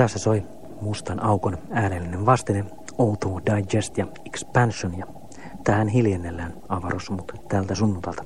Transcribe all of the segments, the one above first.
Tässä soi Mustan aukon äänellinen vastine O2 Digest ja Expansion ja tähän hiljennellään avaruusmut tältä sunnuntalta.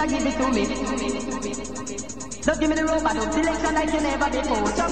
Mister, give it to me. Don't give me the robot, no selection like you never before. So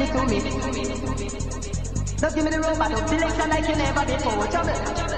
me to me. Don't give me the robot, don't feel like you never before. Trouble.